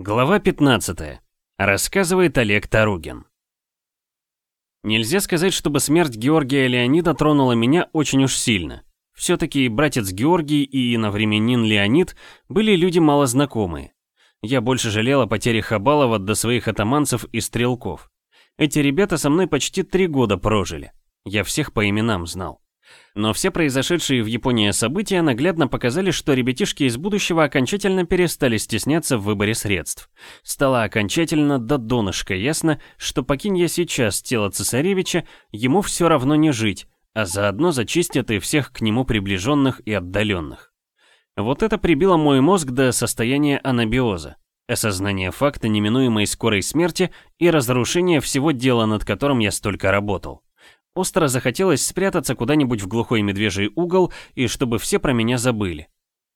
Глава 15. Рассказывает Олег Таругин. Нельзя сказать, чтобы смерть Георгия Леонида тронула меня очень уж сильно. Все-таки братец Георгий и иновременин Леонид были люди мало знакомые. Я больше жалел о потере Хабалова до своих атаманцев и стрелков. Эти ребята со мной почти три года прожили. Я всех по именам знал. Но все произошедшие в Японии события наглядно показали, что ребятишки из будущего окончательно перестали стесняться в выборе средств. Стало окончательно до донышка ясно, что покинь я сейчас тело цесаревича, ему все равно не жить, а заодно зачистят и всех к нему приближенных и отдаленных. Вот это прибило мой мозг до состояния анабиоза, осознание факта неминуемой скорой смерти и разрушения всего дела, над которым я столько работал. Остро захотелось спрятаться куда-нибудь в глухой медвежий угол и чтобы все про меня забыли.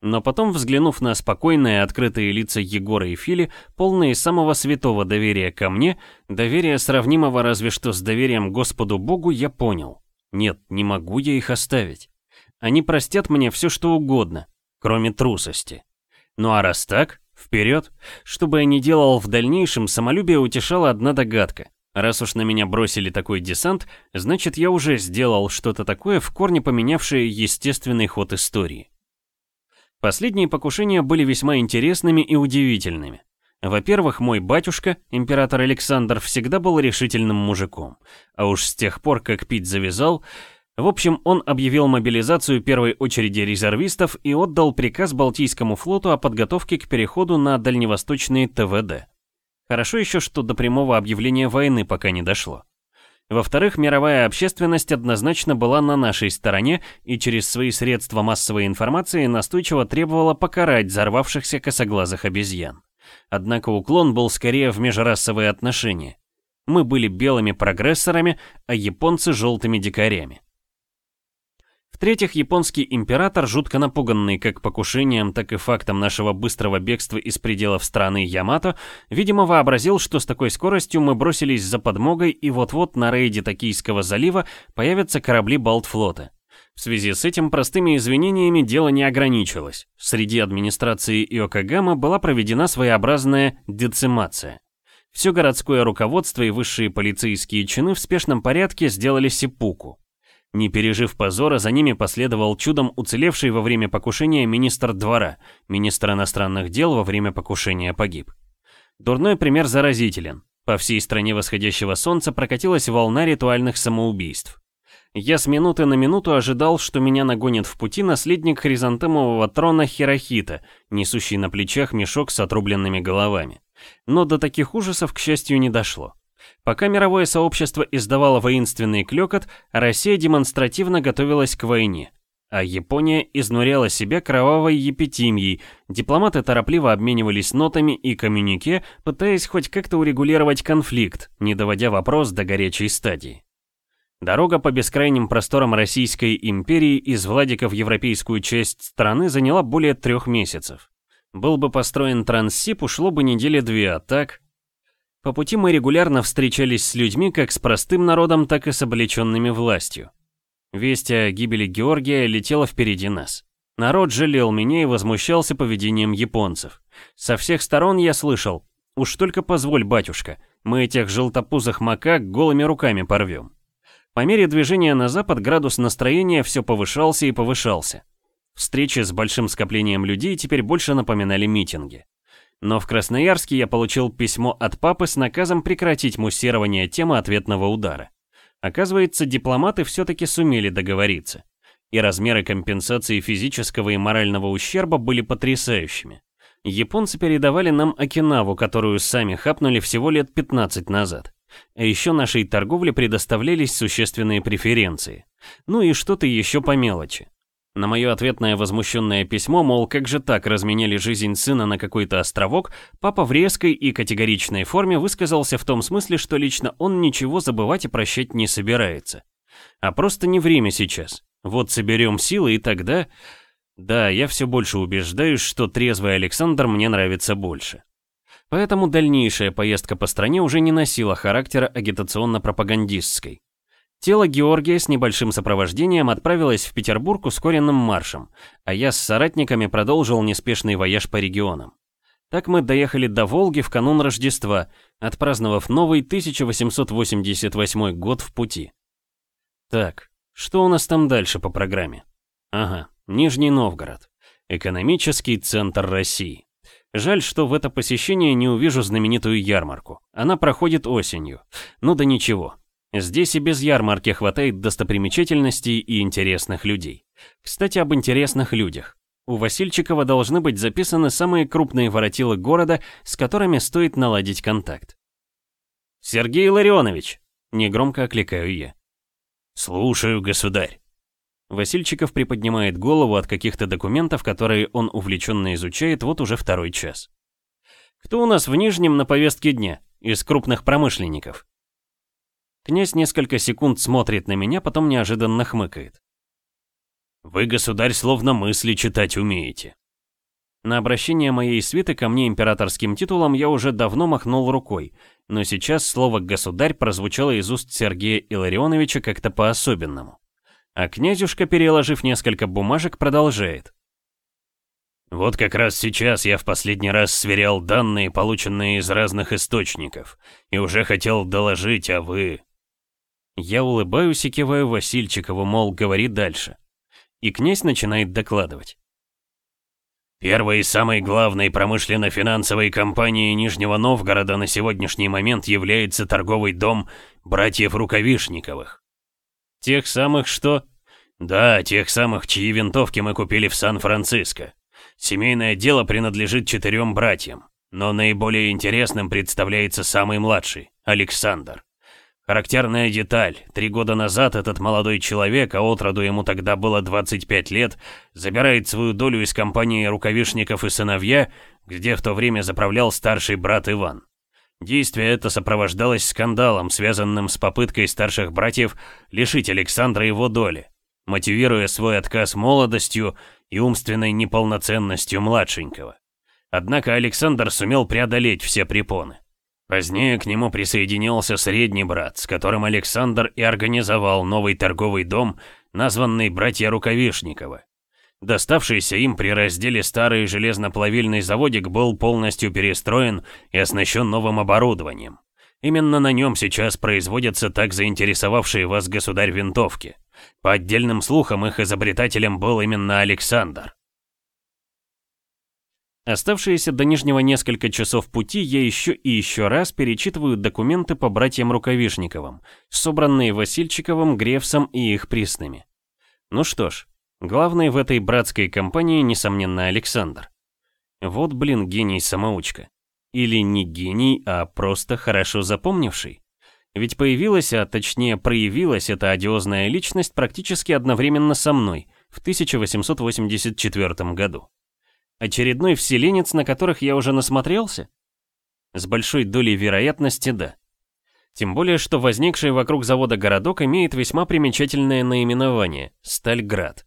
Но потом, взглянув на спокойные открытые лица Егора и Фили, полные самого святого доверия ко мне, доверия сравнимого разве что с доверием Господу Богу, я понял. Нет, не могу я их оставить. Они простят мне все что угодно, кроме трусости. Ну а раз так, вперед. Что бы я ни делал в дальнейшем, самолюбие утешала одна догадка. Раз уж на меня бросили такой десант, значит я уже сделал что-то такое, в корне поменявшее естественный ход истории. Последние покушения были весьма интересными и удивительными. Во-первых, мой батюшка, император Александр, всегда был решительным мужиком. А уж с тех пор, как пить завязал... В общем, он объявил мобилизацию первой очереди резервистов и отдал приказ Балтийскому флоту о подготовке к переходу на дальневосточные ТВД. Хорошо еще, что до прямого объявления войны пока не дошло. Во-вторых, мировая общественность однозначно была на нашей стороне и через свои средства массовой информации настойчиво требовала покарать взорвавшихся косоглазых обезьян. Однако уклон был скорее в межрасовые отношения. Мы были белыми прогрессорами, а японцы желтыми дикарями. В-третьих, японский император, жутко напуганный как покушением, так и фактом нашего быстрого бегства из пределов страны Ямато, видимо вообразил, что с такой скоростью мы бросились за подмогой и вот-вот на рейде Токийского залива появятся корабли Балтфлота. В связи с этим простыми извинениями дело не ограничилось. Среди администрации Иокагама была проведена своеобразная децимация. Все городское руководство и высшие полицейские чины в спешном порядке сделали сипуку. Не пережив позора, за ними последовал чудом уцелевший во время покушения министр двора, министр иностранных дел во время покушения погиб. Дурной пример заразителен. По всей стране восходящего солнца прокатилась волна ритуальных самоубийств. Я с минуты на минуту ожидал, что меня нагонит в пути наследник хризантемового трона Хирохита, несущий на плечах мешок с отрубленными головами. Но до таких ужасов, к счастью, не дошло. Пока мировое сообщество издавало воинственный клёкот, Россия демонстративно готовилась к войне. А Япония изнуряла себя кровавой епитимией, дипломаты торопливо обменивались нотами и коммюнике, пытаясь хоть как-то урегулировать конфликт, не доводя вопрос до горячей стадии. Дорога по бескрайним просторам Российской империи из Владика в европейскую часть страны заняла более трех месяцев. Был бы построен Транссиб, ушло бы недели две, а так... По пути мы регулярно встречались с людьми как с простым народом, так и с облеченными властью. Весть о гибели Георгия летела впереди нас. Народ жалел меня и возмущался поведением японцев. Со всех сторон я слышал, уж только позволь, батюшка, мы этих желтопузых макак голыми руками порвем. По мере движения на запад градус настроения все повышался и повышался. Встречи с большим скоплением людей теперь больше напоминали митинги. Но в Красноярске я получил письмо от папы с наказом прекратить муссирование темы ответного удара. Оказывается, дипломаты все-таки сумели договориться. И размеры компенсации физического и морального ущерба были потрясающими. Японцы передавали нам Окинаву, которую сами хапнули всего лет 15 назад. А еще нашей торговле предоставлялись существенные преференции. Ну и что-то еще по мелочи. На мое ответное возмущенное письмо, мол, как же так разменяли жизнь сына на какой-то островок, папа в резкой и категоричной форме высказался в том смысле, что лично он ничего забывать и прощать не собирается. А просто не время сейчас. Вот соберем силы и тогда... Да, я все больше убеждаюсь, что трезвый Александр мне нравится больше. Поэтому дальнейшая поездка по стране уже не носила характера агитационно-пропагандистской. Тело Георгия с небольшим сопровождением отправилось в Петербург ускоренным маршем, а я с соратниками продолжил неспешный вояж по регионам. Так мы доехали до Волги в канун Рождества, отпраздновав новый 1888 год в пути. Так, что у нас там дальше по программе? Ага, Нижний Новгород. Экономический центр России. Жаль, что в это посещение не увижу знаменитую ярмарку. Она проходит осенью. Ну да ничего. Здесь и без ярмарки хватает достопримечательностей и интересных людей. Кстати, об интересных людях. У Васильчикова должны быть записаны самые крупные воротилы города, с которыми стоит наладить контакт. «Сергей Ларионович!» — негромко окликаю я. «Слушаю, государь». Васильчиков приподнимает голову от каких-то документов, которые он увлеченно изучает вот уже второй час. «Кто у нас в Нижнем на повестке дня? Из крупных промышленников?» Князь несколько секунд смотрит на меня, потом неожиданно хмыкает. Вы, государь, словно мысли читать умеете. На обращение моей свиты ко мне императорским титулом я уже давно махнул рукой, но сейчас слово «государь» прозвучало из уст Сергея Илларионовича как-то по-особенному. А князюшка, переложив несколько бумажек, продолжает. Вот как раз сейчас я в последний раз сверял данные, полученные из разных источников, и уже хотел доложить, а вы... Я улыбаюсь и киваю Васильчикову, мол, говори дальше и князь начинает докладывать. Первой и самой главной промышленно-финансовой компанией Нижнего Новгорода на сегодняшний момент является торговый дом братьев Рукавишниковых. Тех самых что? Да, тех самых, чьи винтовки мы купили в Сан-Франциско. Семейное дело принадлежит четырем братьям, но наиболее интересным представляется самый младший, Александр. Характерная деталь. Три года назад этот молодой человек, а отроду ему тогда было 25 лет, забирает свою долю из компании рукавишников и сыновья, где в то время заправлял старший брат Иван. Действие это сопровождалось скандалом, связанным с попыткой старших братьев лишить Александра его доли, мотивируя свой отказ молодостью и умственной неполноценностью младшенького. Однако Александр сумел преодолеть все препоны. Позднее к нему присоединился средний брат, с которым Александр и организовал новый торговый дом, названный «Братья Рукавишниковы». Доставшийся им при разделе старый железноплавильный заводик был полностью перестроен и оснащен новым оборудованием. Именно на нем сейчас производятся так заинтересовавшие вас государь винтовки. По отдельным слухам, их изобретателем был именно Александр. Оставшиеся до Нижнего несколько часов пути я еще и еще раз перечитываю документы по братьям Рукавишниковым, собранные Васильчиковым, Гревсом и их присными. Ну что ж, главный в этой братской компании, несомненно, Александр. Вот, блин, гений-самоучка. Или не гений, а просто хорошо запомнивший. Ведь появилась, а точнее проявилась эта одиозная личность практически одновременно со мной в 1884 году. Очередной вселенец, на которых я уже насмотрелся? С большой долей вероятности да. Тем более, что возникший вокруг завода городок имеет весьма примечательное наименование – Стальград.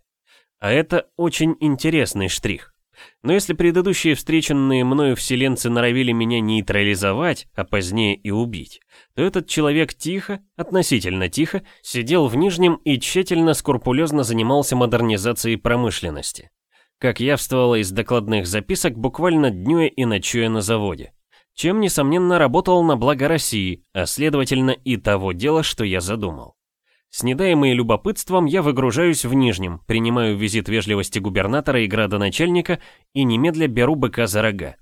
А это очень интересный штрих. Но если предыдущие встреченные мною вселенцы норовили меня нейтрализовать, а позднее и убить, то этот человек тихо, относительно тихо, сидел в Нижнем и тщательно, скрупулезно занимался модернизацией промышленности как явствовало из докладных записок, буквально днюя и ночуя на заводе. Чем, несомненно, работал на благо России, а следовательно и того дела, что я задумал. С недаемой любопытством я выгружаюсь в Нижнем, принимаю визит вежливости губернатора и градоначальника и немедля беру быка за рога.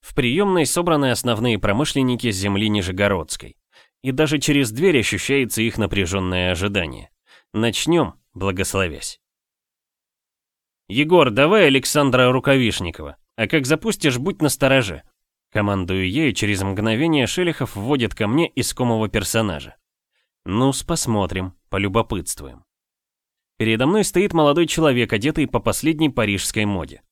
В приемной собраны основные промышленники земли Нижегородской. И даже через дверь ощущается их напряженное ожидание. Начнем, благословясь. «Егор, давай Александра Рукавишникова, а как запустишь, будь настороже». Командую ей, через мгновение Шелихов вводит ко мне искомого персонажа. Ну-с, посмотрим, полюбопытствуем. Передо мной стоит молодой человек, одетый по последней парижской моде.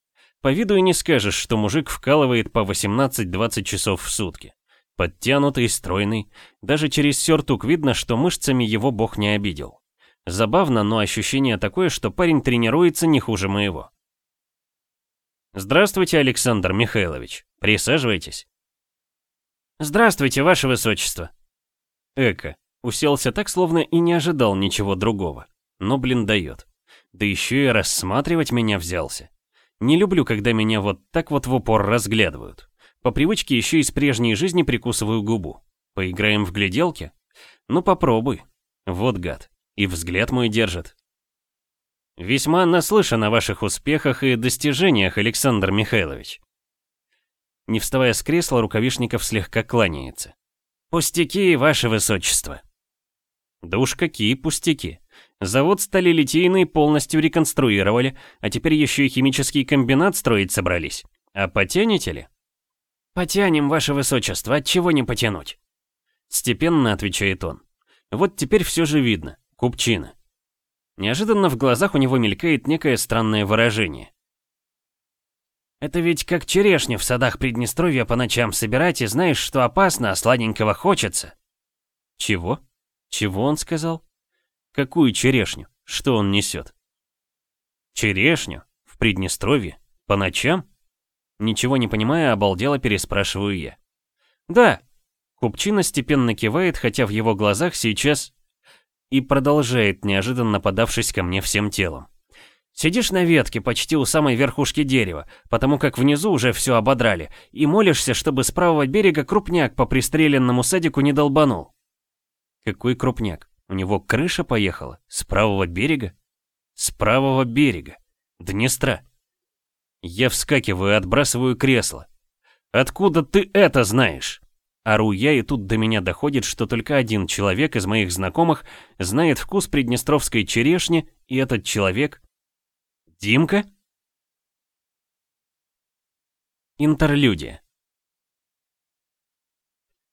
По виду и не скажешь, что мужик вкалывает по 18-20 часов в сутки. Подтянутый, стройный. Даже через сюртук видно, что мышцами его бог не обидел. Забавно, но ощущение такое, что парень тренируется не хуже моего. Здравствуйте, Александр Михайлович. Присаживайтесь. Здравствуйте, ваше высочество. Эко. Уселся так, словно и не ожидал ничего другого. Но, блин, дает. Да еще и рассматривать меня взялся. Не люблю, когда меня вот так вот в упор разглядывают. По привычке еще из прежней жизни прикусываю губу. Поиграем в гляделки? Ну попробуй. Вот гад. И взгляд мой держит. Весьма наслышан о ваших успехах и достижениях, Александр Михайлович. Не вставая с кресла, Рукавишников слегка кланяется. Пустяки, ваше высочество. Да уж какие пустяки. Завод сталелитейный полностью реконструировали, а теперь еще и химический комбинат строить собрались. А потянете ли? Потянем, ваше высочество, от чего не потянуть? Степенно отвечает он. Вот теперь все же видно. Купчина. Неожиданно в глазах у него мелькает некое странное выражение. Это ведь как черешню в садах Приднестровья по ночам собирать и знаешь, что опасно, а сладенького хочется. Чего? Чего он сказал? Какую черешню? Что он несет? Черешню? В Приднестровье? По ночам? Ничего не понимая, обалдело переспрашиваю я. Да. Купчина степенно кивает, хотя в его глазах сейчас... И продолжает, неожиданно подавшись ко мне всем телом. Сидишь на ветке почти у самой верхушки дерева, потому как внизу уже все ободрали, и молишься, чтобы с правого берега крупняк по пристреленному садику не долбанул. Какой крупняк? У него крыша поехала? С правого берега? С правого берега. Днестра. Я вскакиваю и отбрасываю кресло. Откуда ты это знаешь? Ору я, и тут до меня доходит, что только один человек из моих знакомых знает вкус приднестровской черешни, и этот человек — Димка? Интерлюдия.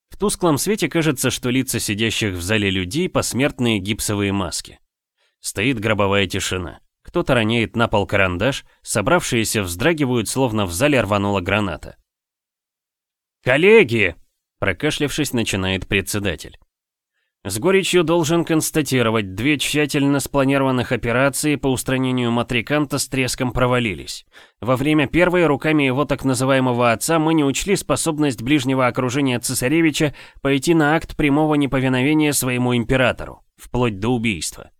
В тусклом свете кажется, что лица сидящих в зале людей — посмертные гипсовые маски. Стоит гробовая тишина. Кто-то роняет на пол карандаш, собравшиеся вздрагивают, словно в зале рванула граната. «Коллеги!» — прокашлявшись, начинает председатель. С горечью должен констатировать, две тщательно спланированных операции по устранению матриканта с треском провалились. Во время первой руками его так называемого отца мы не учли способность ближнего окружения цесаревича пойти на акт прямого неповиновения своему императору, вплоть до убийства.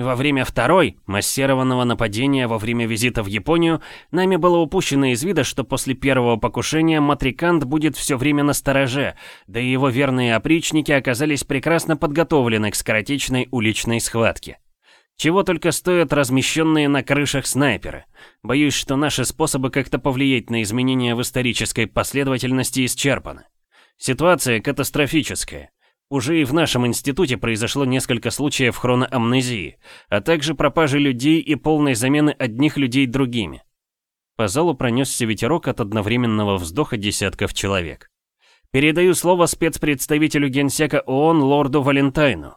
Во время второй, массированного нападения во время визита в Японию, нами было упущено из вида, что после первого покушения Матрикант будет все время на стороже, да и его верные опричники оказались прекрасно подготовлены к скоротечной уличной схватке. Чего только стоят размещенные на крышах снайперы. Боюсь, что наши способы как-то повлиять на изменения в исторической последовательности исчерпаны. Ситуация катастрофическая. Уже и в нашем институте произошло несколько случаев хроноамнезии, а также пропажи людей и полной замены одних людей другими. По залу пронесся ветерок от одновременного вздоха десятков человек. Передаю слово спецпредставителю генсека ООН лорду Валентайну.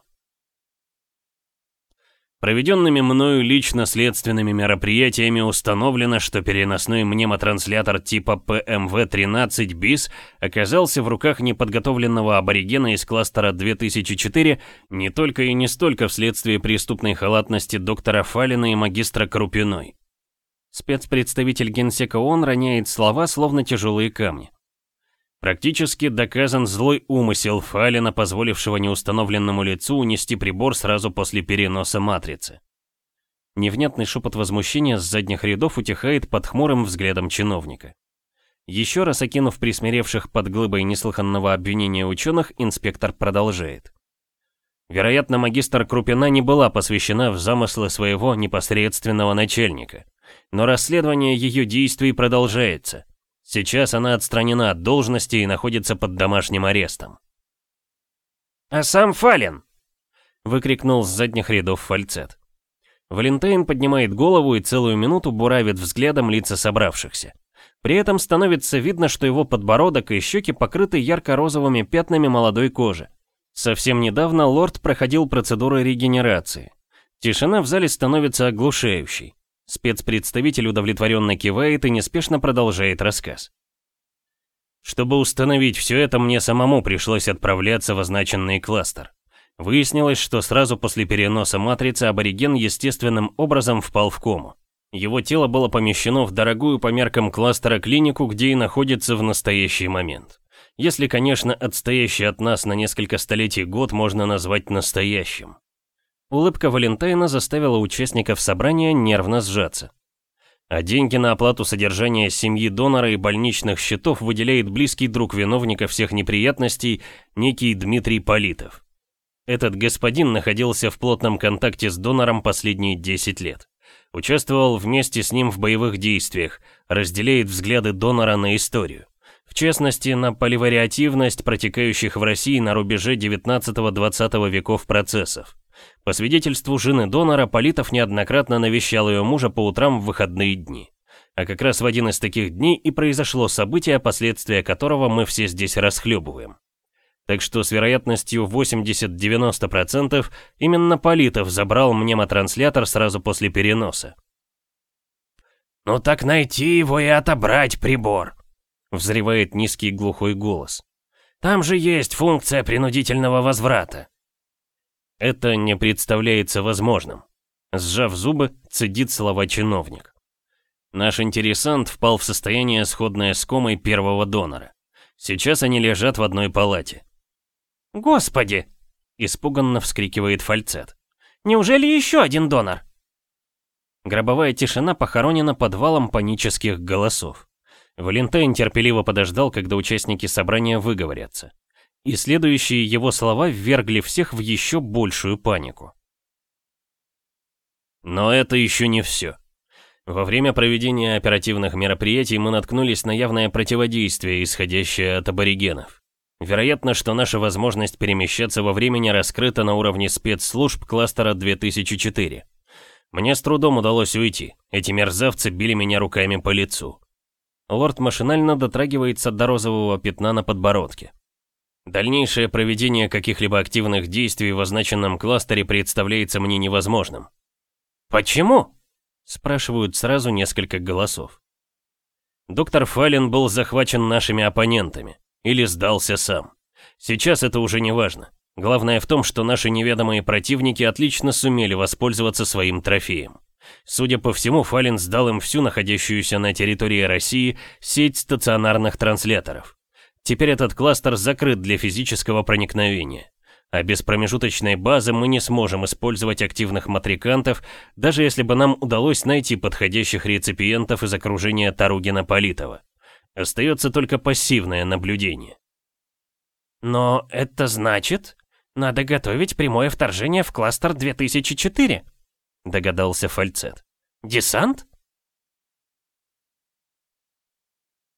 Проведенными мною лично следственными мероприятиями установлено, что переносной мнемотранслятор типа PMV-13 BIS оказался в руках неподготовленного аборигена из кластера 2004 не только и не столько вследствие преступной халатности доктора Фалина и магистра Крупиной. Спецпредставитель генсека ООН роняет слова, словно тяжелые камни. Практически доказан злой умысел Фалина, позволившего неустановленному лицу унести прибор сразу после переноса матрицы. Невнятный шепот возмущения с задних рядов утихает под хмурым взглядом чиновника. Еще раз окинув присмиревших под глыбой неслыханного обвинения ученых, инспектор продолжает. Вероятно, магистр Крупина не была посвящена в замыслы своего непосредственного начальника. Но расследование ее действий продолжается. Сейчас она отстранена от должности и находится под домашним арестом. «А сам Фален!» — выкрикнул с задних рядов фальцет. Валентайн поднимает голову и целую минуту буравит взглядом лица собравшихся. При этом становится видно, что его подбородок и щеки покрыты ярко-розовыми пятнами молодой кожи. Совсем недавно лорд проходил процедуру регенерации. Тишина в зале становится оглушающей. Спецпредставитель удовлетворенно кивает и неспешно продолжает рассказ. Чтобы установить все это, мне самому пришлось отправляться в означенный кластер. Выяснилось, что сразу после переноса матрицы абориген естественным образом впал в кому. Его тело было помещено в дорогую по меркам кластера клинику, где и находится в настоящий момент. Если, конечно, отстоящий от нас на несколько столетий год можно назвать настоящим. Улыбка Валентайна заставила участников собрания нервно сжаться. А деньги на оплату содержания семьи донора и больничных счетов выделяет близкий друг виновника всех неприятностей, некий Дмитрий Политов. Этот господин находился в плотном контакте с донором последние 10 лет. Участвовал вместе с ним в боевых действиях, разделяет взгляды донора на историю. В частности, на поливариативность протекающих в России на рубеже 19-20 веков процессов. По свидетельству жены донора, Политов неоднократно навещал ее мужа по утрам в выходные дни. А как раз в один из таких дней и произошло событие, последствия которого мы все здесь расхлебываем. Так что с вероятностью 80-90% именно Политов забрал мнемотранслятор сразу после переноса. «Ну так найти его и отобрать прибор», — взревает низкий глухой голос. «Там же есть функция принудительного возврата». Это не представляется возможным. Сжав зубы, цедит слова чиновник. Наш интересант впал в состояние, сходное с комой первого донора. Сейчас они лежат в одной палате. «Господи!» — испуганно вскрикивает фальцет. «Неужели еще один донор?» Гробовая тишина похоронена подвалом панических голосов. Валентайн терпеливо подождал, когда участники собрания выговорятся. И следующие его слова ввергли всех в еще большую панику. Но это еще не все. Во время проведения оперативных мероприятий мы наткнулись на явное противодействие, исходящее от аборигенов. Вероятно, что наша возможность перемещаться во времени раскрыта на уровне спецслужб кластера 2004. Мне с трудом удалось уйти. Эти мерзавцы били меня руками по лицу. Лорд машинально дотрагивается до розового пятна на подбородке. Дальнейшее проведение каких-либо активных действий в означенном кластере представляется мне невозможным. «Почему?» – спрашивают сразу несколько голосов. Доктор Фален был захвачен нашими оппонентами. Или сдался сам. Сейчас это уже не важно. Главное в том, что наши неведомые противники отлично сумели воспользоваться своим трофеем. Судя по всему, Фалин сдал им всю находящуюся на территории России сеть стационарных трансляторов. Теперь этот кластер закрыт для физического проникновения. А без промежуточной базы мы не сможем использовать активных матрикантов, даже если бы нам удалось найти подходящих реципиентов из окружения Таругина-Политова. Остается только пассивное наблюдение. Но это значит, надо готовить прямое вторжение в кластер 2004, догадался Фальцет. Десант?